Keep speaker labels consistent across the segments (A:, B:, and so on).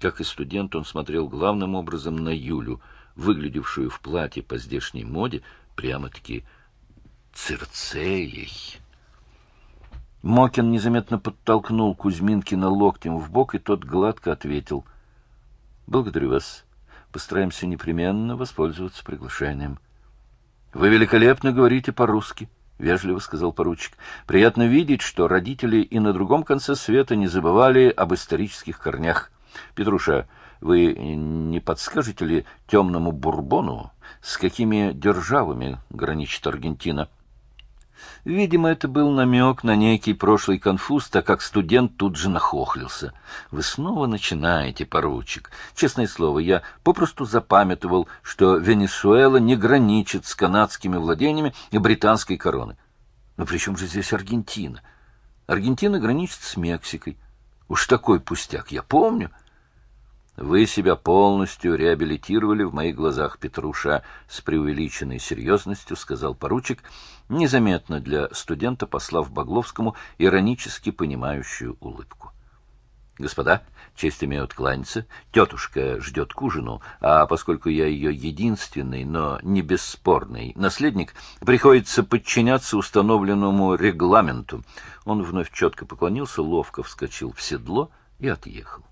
A: Как и студент, он смотрел главным образом на Юлю, выглядевшую в платье по здешней моде, прямо-таки цирцеей. Мокин незаметно подтолкнул Кузьминкина локтем в бок, и тот гладко ответил. — Благодарю вас. Постараемся непременно воспользоваться приглашением. — Вы великолепно говорите по-русски, — вежливо сказал поручик. — Приятно видеть, что родители и на другом конце света не забывали об исторических корнях. Петруша, вы не подскажете ли темному Бурбону, с какими державами граничит Аргентина? — Видимо, это был намек на некий прошлый конфуз, так как студент тут же нахохлился. «Вы снова начинаете, поручик. Честное слово, я попросту запамятовал, что Венесуэла не граничит с канадскими владениями и британской короны. Но при чем же здесь Аргентина? Аргентина граничит с Мексикой. Уж такой пустяк, я помню». Вы себя полностью реабилитировали в моих глазах, Петруша, с преувеличенной серьезностью, сказал поручик, незаметно для студента послав Багловскому иронически понимающую улыбку. Господа, честь имеют кланяться. Тетушка ждет к ужину, а поскольку я ее единственный, но не бесспорный наследник, приходится подчиняться установленному регламенту. Он вновь четко поклонился, ловко вскочил в седло и отъехал.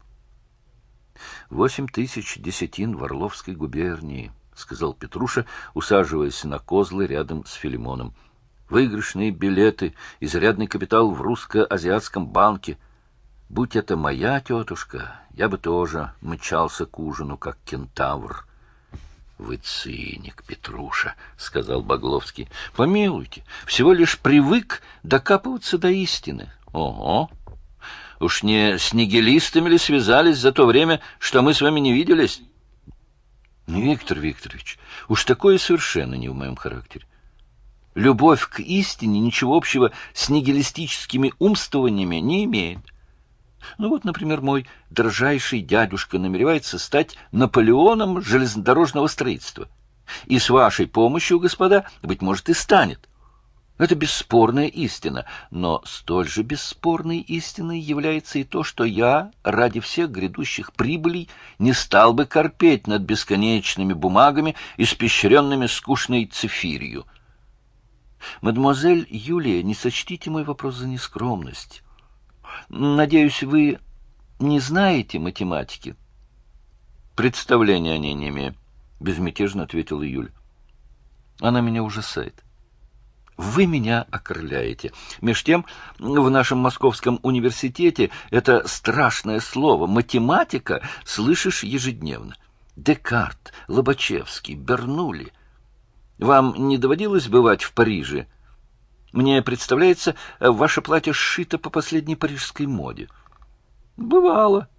A: Восемь тысяч десятин в Орловской губернии, — сказал Петруша, усаживаясь на козлы рядом с Филимоном. Выигрышные билеты, изрядный капитал в русско-азиатском банке. Будь это моя тетушка, я бы тоже мчался к ужину, как кентавр. — Вы циник, Петруша, — сказал Багловский. — Помилуйте, всего лишь привык докапываться до истины. — Ого! Уж не с нигилистами ли связались за то время, что мы с вами не виделись? Виктор Викторович, уж такое совершенно не в моем характере. Любовь к истине ничего общего с нигилистическими умствованиями не имеет. Ну вот, например, мой дрожайший дядюшка намеревается стать Наполеоном железнодорожного строительства. И с вашей помощью, господа, быть может, и станет. Это бесспорная истина, но столь же бесспорной истиной является и то, что я ради всех грядущих прибылей не стал бы корпеть над бесконечными бумагами, испещренными скучной цифирью. Мадемуазель Юлия, не сочтите мой вопрос за нескромность. Надеюсь, вы не знаете математики? Представления о ней не имею, — безмятежно ответила Юля. Она меня ужасает. Вы меня окрыляете. Меж тем, в нашем московском университете это страшное слово «математика» слышишь ежедневно. Декарт, Лобачевский, Бернули. Вам не доводилось бывать в Париже? Мне представляется, ваше платье сшито по последней парижской моде. Бывало. —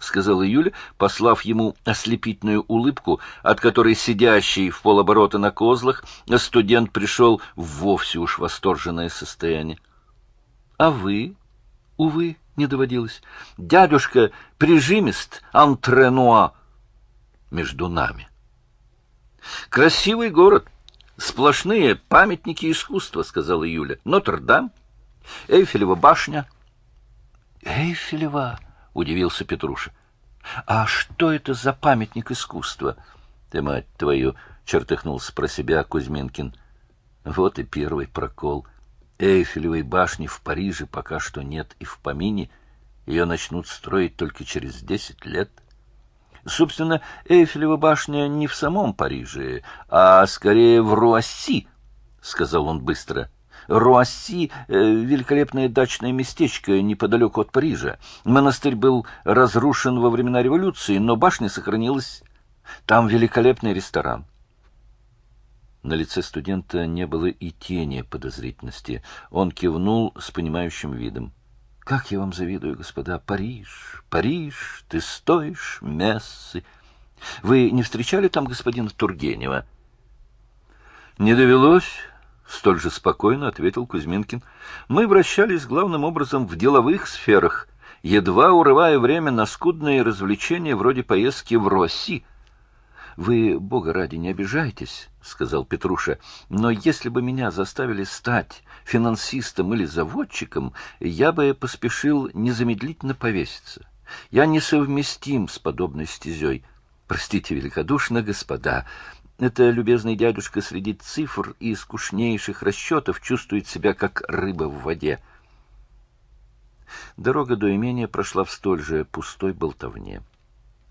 A: сказала Юля, послав ему ослепительную улыбку, от которой сидящий в полоборота на козлах студент пришел в вовсе уж восторженное состояние. — А вы? — Увы, не доводилось. Дядюшка прижимист, антренуа между нами. Красивый город, сплошные памятники искусства, — сказала Юля. Нотр-Дам, Эйфелева башня. — Эйфелева! — удивился Петруша. — А что это за памятник искусства? — Ты, мать твою, — чертыхнулся про себя Кузьминкин. Вот и первый прокол. Эйфелевой башни в Париже пока что нет и в помине. Ее начнут строить только через десять лет. Собственно, Эйфелева башня не в самом Париже, а скорее в Руасси, — сказал он быстро. — Руасси — великолепное дачное местечко неподалеку от Парижа. Монастырь был разрушен во времена революции, но башня сохранилась. Там великолепный ресторан. На лице студента не было и тени подозрительности. Он кивнул с понимающим видом. — Как я вам завидую, господа! Париж, Париж, ты стоишь мессы! Вы не встречали там господина Тургенева? — Не довелось, столь же спокойно ответил Кузьминкин. Мы вращались главным образом в деловых сферах, едва урывая время на скудные развлечения вроде поездки в Росси. Вы, бога ради, не обижайтесь, сказал Петруша, но если бы меня заставили стать финансистом или заводчиком, я бы поспешил незамедлительно повеситься. Я несовместим с подобной стезей. Простите великодушно, господа, это любезный дядюшка среди цифр и скучнейших расчетов чувствует себя как рыба в воде. Дорога до имения прошла в столь же пустой болтовне.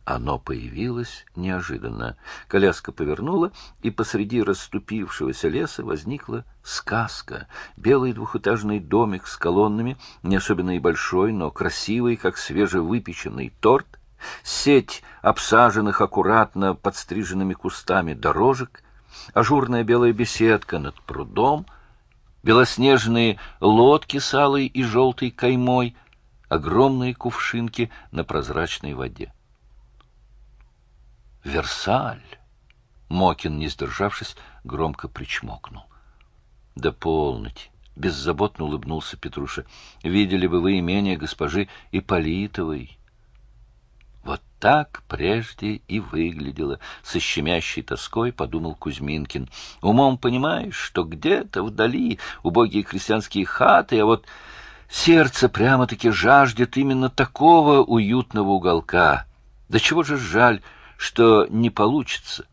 A: Оно появилось неожиданно. Коляска повернула, и посреди расступившегося леса возникла сказка. Белый двухэтажный домик с колоннами, не особенно и большой, но красивый, как свежевыпеченный торт, сеть обсаженных аккуратно подстриженными кустами дорожек, ажурная белая беседка над прудом, белоснежные лодки с алой и желтой каймой, огромные кувшинки на прозрачной воде. Версаль! Мокин, не сдержавшись, громко причмокнул. Да полноте! Беззаботно улыбнулся Петруша. Видели бы вы имение госпожи Ипполитовой. Вот так прежде и выглядело, со щемящей тоской подумал Кузьминкин. Умом понимаешь, что где-то вдали убогие крестьянские хаты, а вот сердце прямо-таки жаждет именно такого уютного уголка. Да чего же жаль, что не получится,